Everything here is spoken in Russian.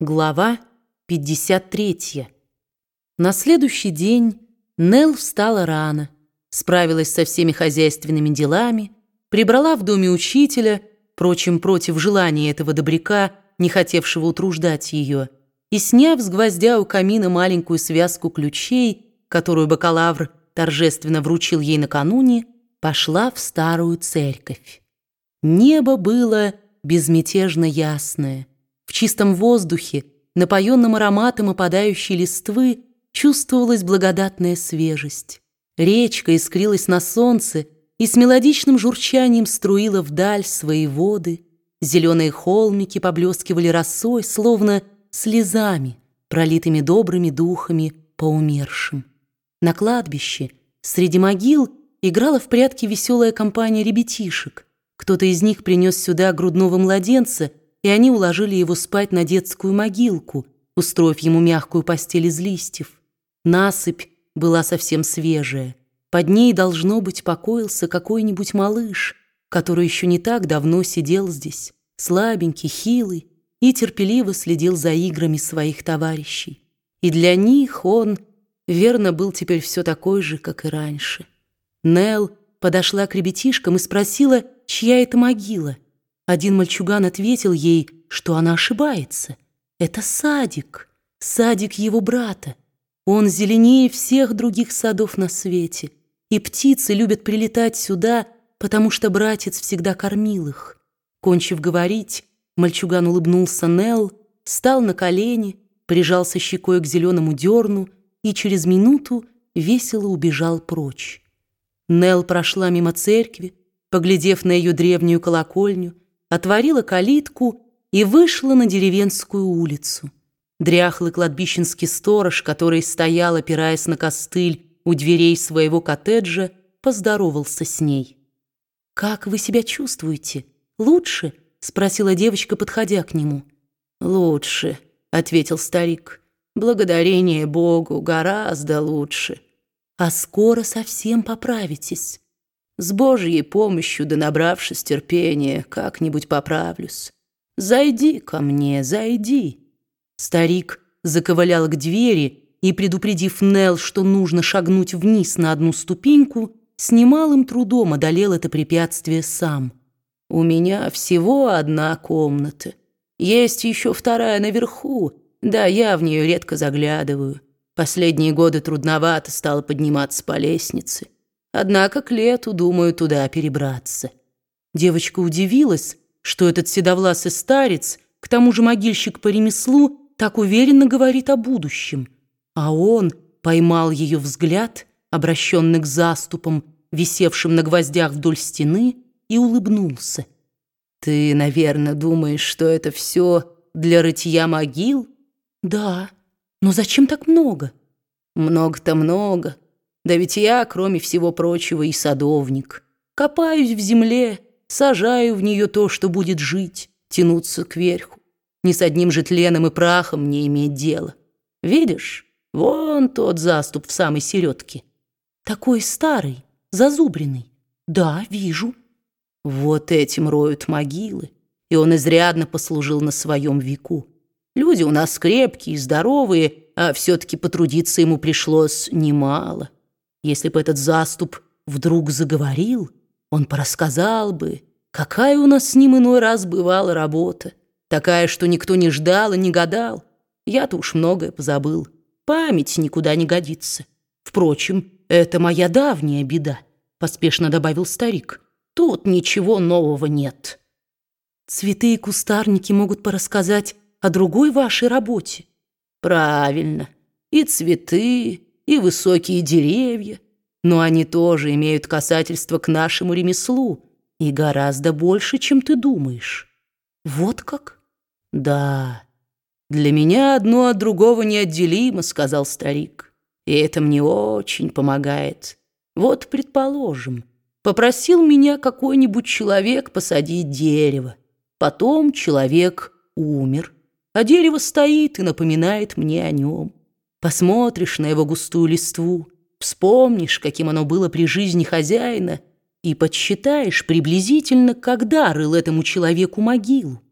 Глава 53. На следующий день Нелл встала рано, справилась со всеми хозяйственными делами, прибрала в доме учителя, впрочем, против желания этого добряка, не хотевшего утруждать ее, и, сняв с гвоздя у камина маленькую связку ключей, которую бакалавр торжественно вручил ей накануне, пошла в старую церковь. Небо было безмятежно ясное. Чистом воздухе, напоенном ароматом опадающей листвы, чувствовалась благодатная свежесть. Речка искрилась на солнце и с мелодичным журчанием струила вдаль свои воды. Зеленые холмики поблескивали росой, словно слезами, пролитыми добрыми духами по умершим. На кладбище, среди могил, играла в прятки веселая компания ребятишек. Кто-то из них принес сюда грудного младенца — и они уложили его спать на детскую могилку, устроив ему мягкую постель из листьев. Насыпь была совсем свежая. Под ней, должно быть, покоился какой-нибудь малыш, который еще не так давно сидел здесь, слабенький, хилый, и терпеливо следил за играми своих товарищей. И для них он, верно, был теперь все такой же, как и раньше. Нел подошла к ребятишкам и спросила, чья это могила — один мальчуган ответил ей, что она ошибается. Это садик, садик его брата. Он зеленее всех других садов на свете. И птицы любят прилетать сюда, потому что братец всегда кормил их. Кончив говорить, мальчуган улыбнулся Нелл, встал на колени, прижался щекой к зеленому дерну и через минуту весело убежал прочь. Нелл прошла мимо церкви, поглядев на ее древнюю колокольню, отворила калитку и вышла на деревенскую улицу. Дряхлый кладбищенский сторож, который стоял, опираясь на костыль у дверей своего коттеджа, поздоровался с ней. «Как вы себя чувствуете? Лучше?» — спросила девочка, подходя к нему. «Лучше», — ответил старик. «Благодарение Богу гораздо лучше. А скоро совсем поправитесь». С Божьей помощью, да набравшись терпения, как-нибудь поправлюсь. Зайди ко мне, зайди. Старик заковылял к двери и, предупредив Нел, что нужно шагнуть вниз на одну ступеньку, с немалым трудом одолел это препятствие сам. «У меня всего одна комната. Есть еще вторая наверху, да я в нее редко заглядываю. Последние годы трудновато стало подниматься по лестнице». Однако к лету, думаю, туда перебраться. Девочка удивилась, что этот седовласый старец, к тому же могильщик по ремеслу, так уверенно говорит о будущем. А он поймал ее взгляд, обращенный к заступам, висевшим на гвоздях вдоль стены, и улыбнулся. «Ты, наверное, думаешь, что это все для рытья могил?» «Да, но зачем так много?» «Много-то много. Да ведь я, кроме всего прочего, и садовник. Копаюсь в земле, сажаю в нее то, что будет жить, тянуться кверху. Ни с одним же тленом и прахом не иметь дела. Видишь, вон тот заступ в самой середке. Такой старый, зазубренный. Да, вижу. Вот этим роют могилы, и он изрядно послужил на своем веку. Люди у нас крепкие, здоровые, а все-таки потрудиться ему пришлось немало. Если бы этот заступ вдруг заговорил, он порассказал бы, какая у нас с ним иной раз бывала работа, такая, что никто не ждал и не гадал. Я-то уж многое позабыл. Память никуда не годится. Впрочем, это моя давняя беда, поспешно добавил старик. Тут ничего нового нет. Цветы и кустарники могут порассказать о другой вашей работе. Правильно. И цветы, и высокие деревья, но они тоже имеют касательство к нашему ремеслу и гораздо больше, чем ты думаешь. Вот как? Да, для меня одно от другого неотделимо, сказал старик, и это мне очень помогает. Вот, предположим, попросил меня какой-нибудь человек посадить дерево, потом человек умер, а дерево стоит и напоминает мне о нем. Посмотришь на его густую листву, вспомнишь, каким оно было при жизни хозяина, и подсчитаешь приблизительно, когда рыл этому человеку могилу.